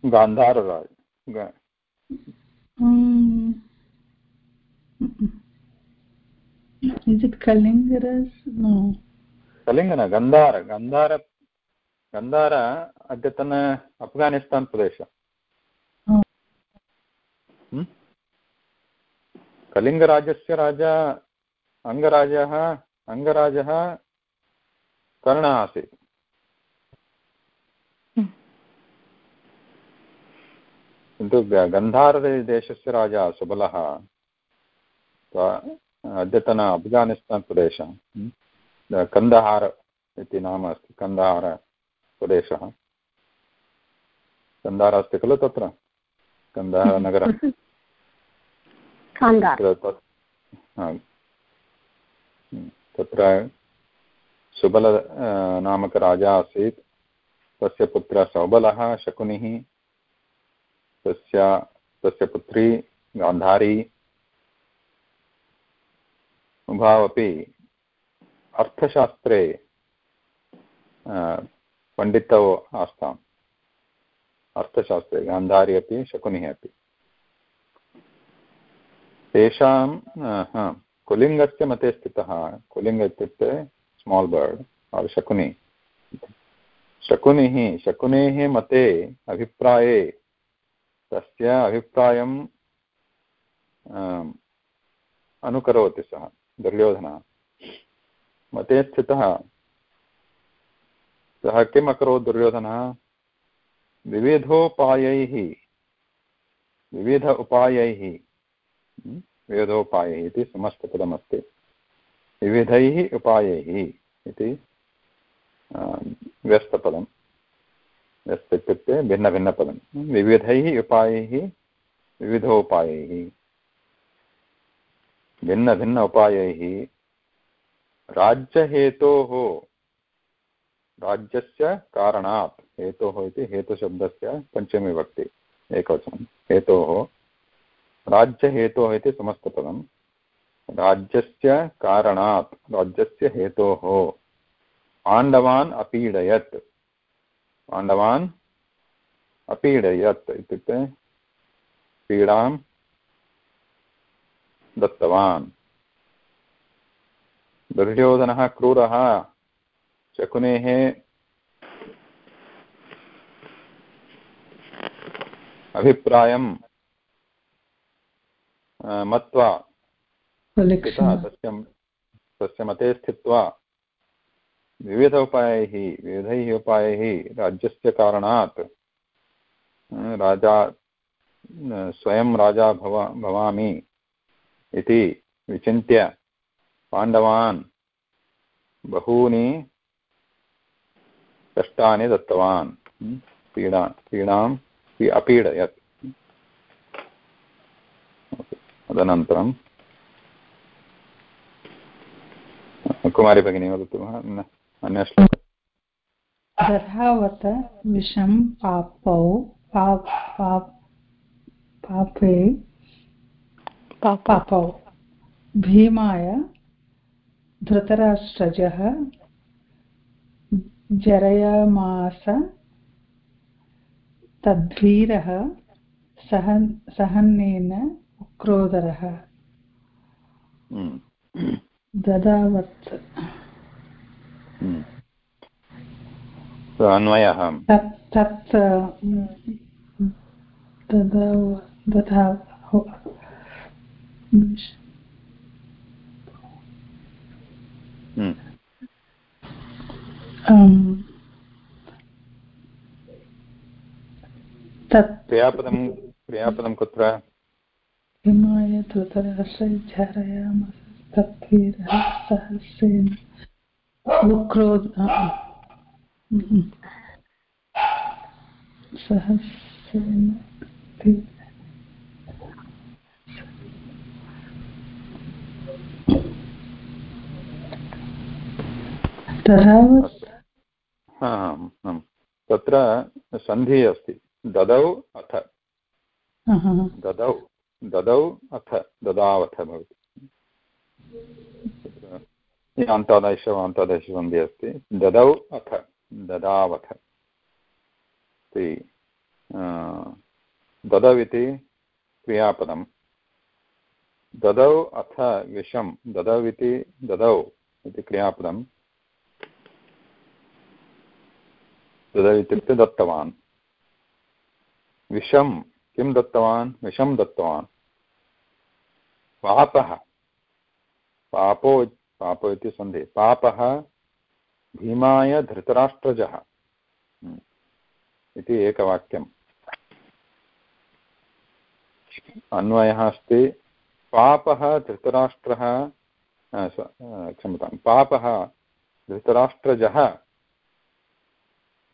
गान्धारराज is it kalingaras no कलिङ्गन गन्धार गन्धार गन्धार अद्यतन अफ्गानिस्तान् प्रदेश। कलिङ्गराजस्य राजा अङ्गराजः अङ्गराजः कर्णः आसीत्। किन्तु गन्धारदेशस्य राजा सुबलः अद्यतन अफ्गानिस्तान् प्रदेशः कन्दहार इति नाम अस्ति कन्दहारप्रदेशः कन्दाहार अस्ति खलु तत्र? कन्दहारनगरं तत्र सुबल नामकराजा आसीत्। तस्य पुत्रः सौबलः, शकुनिः, तस्य तस्य पुत्री गान्धारी। उभावपि अर्थशास्त्रे पण्डितौ आस्ताम्। अर्थशास्त्रे गान्धारी अपि, शकुनिः अपि। तेषां कुलिङ्गस्य मते स्थितः। कुलिङ्ग इत्युक्ते स्माल् बर्ड् आर् शकुनि। शकुनिः, शकुनेः मते अभिप्राये, तस्य अभिप्रायं अनुकरोति सः, दुर्योधनः। मते स्थितः। सः किम् अकरोत् दुर्योधनः? विविधोपायैः, विविध उपायैः। विविधोपायैः इति समस्तपदमस्ति। विविधैः उपायैः इति व्यस्तपदम् यस्य इत्युक्ते भिन्नभिन्नपदं। विविधैः उपायैः, विविधोपायैः भिन्नभिन्न उपायैः राज्यहेतोः, राज्यस्य कारणात्, हेतोः इति हेतुशब्दस्य पञ्चमीविभक्ति एकवचनं। हेतोः राज्यहेतोः इति समस्तपदं राज्यस्य कारणात्, राज्यस्य हेतोः। पाण्डवान् अपीडयत्। पाण्डवान् अपीडयत् इत्युक्ते पीडां दत्तवान्। दुर्योधनः क्रूरः। शकुनेः अभिप्रायं मत्वा। पिता तस्य तस्य मते स्थित्वा। विविध उपायैः विविधैः उपायैः राज्यस्य कारणात् राजा स्वयं राजा भवा भवामि इति विचिन्त्य पाण्डवान् बहूनि कष्टानि दत्तवान्। पीडा पीडाम् अपीडयत्। तदनन्तरं कुमारी भगिनी वदतु वा अन्यश्लोक विषं पापौ पाप पापे। पापौ। भीमाय धृतराष्ट्रजः जरयमास तद्वीरः सहन् सहन्नेन उक्रोदरः हम्म। ददावत्। हम्म। अन्वयः। तत् ददा तत्। क्रियापदं क्रियापदं कुत्र? हिमाय धृतराश्रयधारयामस्तत्वीरः सहस्रेण। उक्रोध सहस्रेण तत्र सन्धिः अस्ति। ददौ अथ। ददौ। ददौ अथ ददावथ भवति। अन्तादेश अन्तादेशसन्धिः अस्ति। ददौ अथ, ददावथ। इति ददौ इति क्रियापदं ददौ अथ विषं ददौ इति ददौ इति क्रियापदं ददौ इत्युक्ते दत्तवान्। विषं किं दत्तवान्? विषं दत्तवान्। पापः। पापो पापो इति सन्धि। पापः भीमाय धृतराष्ट्रजः। हम्म। इति एकवाक्यम्। अन्वयः अस्ति। पापः धृतराष्ट्रः क्षम्यतां पापः धृतराष्ट्रजः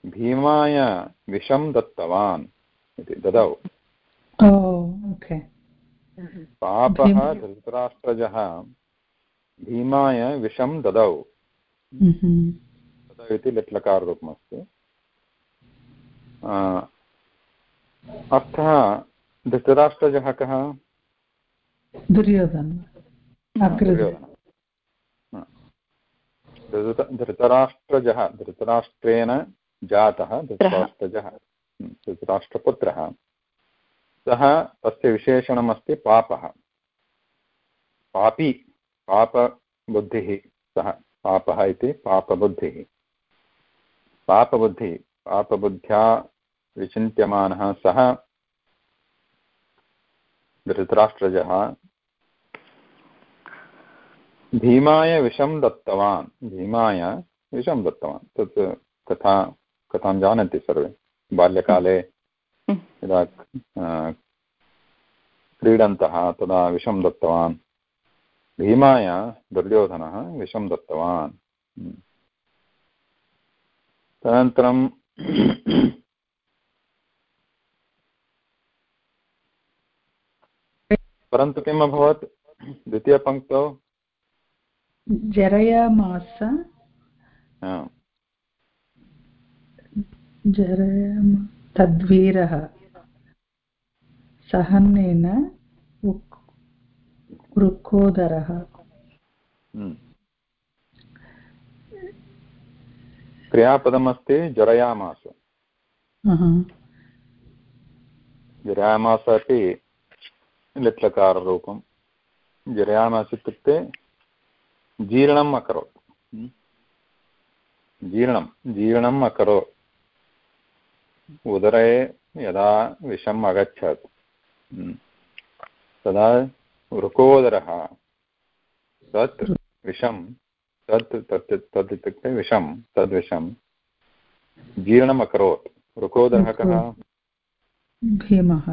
भीमाय विषं दत्तवान् इति ददौ। पापः धृतराष्ट्रजः भीमाय विषं ददौ। ददौ इति लिट्लकाररूपमस्ति। अर्थः धृतराष्ट्रजः कः? दुर्योधन। धृतराष्ट्रजः धृतराष्ट्रेण जातः धृतराष्ट्रजः। धृतराष्ट्रपुत्रः। सः तस्य विशेषणमस्ति पापः। पापी, पापबुद्धिः सः, पापः इति पापबुद्धिः। पापबुद्धिः, पापबुद्ध्या विचिन्त्यमानः सः धृतराष्ट्रजः भीमाय विषं दत्तवान्। भीमाय विषं दत्तवान्। तत् कथा कथां जानन्ति सर्वे। बाल्यकाले। यदा क्रीडन्तः तदा विषं दत्तवान्। भीमाय दुर्योधनः विषं दत्तवान्। हम्म। तदनन्तरं परन्तु किम् अभवत्? द्वितीयपङ्क्तौ? जरयामास। जरयाम तद्वीरः। सहन्नेन वृकोदरः हम्म। क्रियापदमस्ति जरयामास जरायामास अपि लिट्लकाररूपं। जरायामास इत्युक्ते जीर्णम् अकरोत्। जीर्णं जीर्णम् अकरोत्। उदरे यदा विषम् अगच्छत् तदा वृकोदरः तत् विषं तत् तत् तत् इत्युक्ते विषं तद्विषं जीर्णम् अकरोत् वृकोदरः कः? भीमः।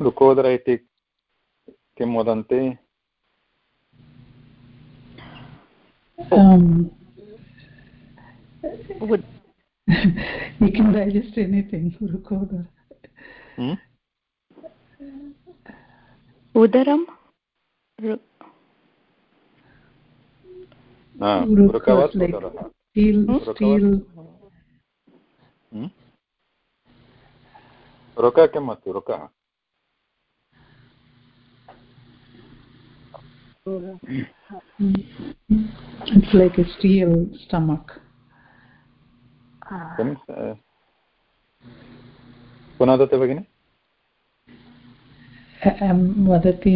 वृकोदर इति किं वदन्ति? um, you can digest anything Rukodara. Hmm? उदरं वृकवत् like उदरः steel steel रुक किम् अस्ति रुकः it's like a steel stomach किं पुनः दत्ते भगिनि वदति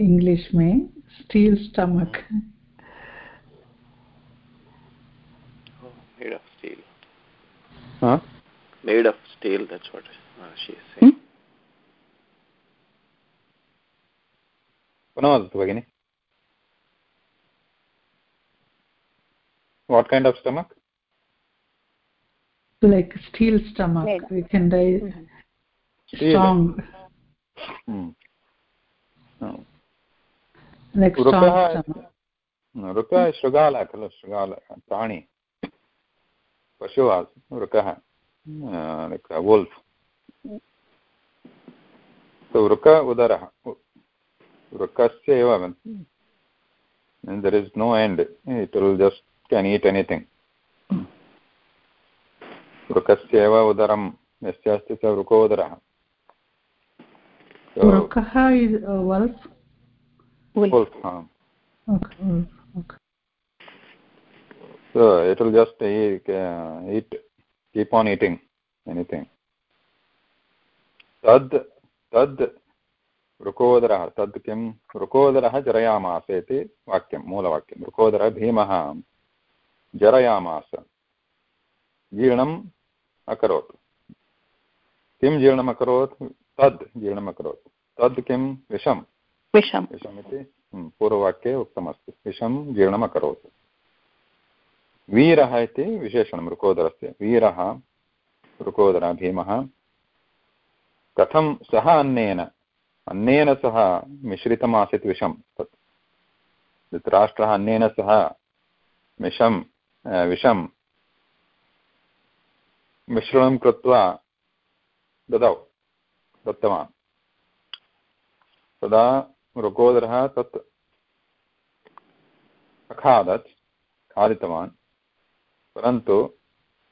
इंग्लिश में steel stomach made of steel Huh? made of steel that's what uh, she is saying पुनः वदतु भगिनि what kind of stomach like steel stomach Made. we can die Steel. strong Hmm. Oh. like strong वृकः stomach वृकः शृगालः खलु शृगालः प्राणी पशुः आसीत् वृकः वोल्फ् वृक उदरः वृकस्य एव there is no end it will just can eat anything वृकस्य एव उदरं यस्य अस्ति स वृकोदरः. Okay. So it will just eat, uh, eat, keep on eating anything. तद् तद् वृकोदरः तद् किं वृकोदरः जरयामास इति वाक्यं मूलवाक्यं वृकोदरः भीमः जरयामास जीर्णम् अकरोत्। किं जीर्णम् अकरोत्? तद् जीर्णम् अकरोत्। तद् किं? विषं विषं विषमिति पूर्ववाक्ये उक्तमस्ति। विषं जीर्णम् अकरोत्। वीरः इति विशेषणं ऋकोदरस्य वीरः ऋकोदरः भीमः। कथं सः अन्नेन? अन्नेन सह मिश्रितमासीत् विषं तत् धृतराष्ट्रः अन्नेन सह विषं विषं मिश्रणं कृत्वा ददौ दत्तवान्। तदा मृगोदरः तत् अखादत्, खादितवान्। परन्तु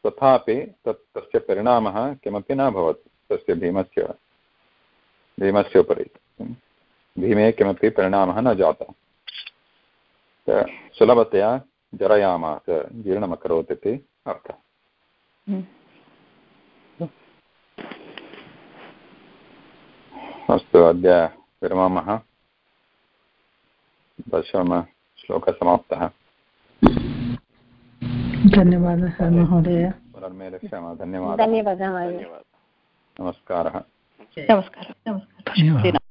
तथापि तत् तस्य परिणामः किमपि न अभवत्, तस्य भीमस्य भीमस्य उपरि। भीमे किमपि परिणामः न जातः। सुलभतया जरयामास जीर्णमकरोत् इति अर्थः। अस्तु अद्य विरमामः। दशमश्लोकसमाप्तः धन्यवादः महोदय। पुनर्मेलिष्यामः धन्यवादः। धन्यवादः धन्यवादः नमस्कारः। नमस्कारः। नमस्कारः।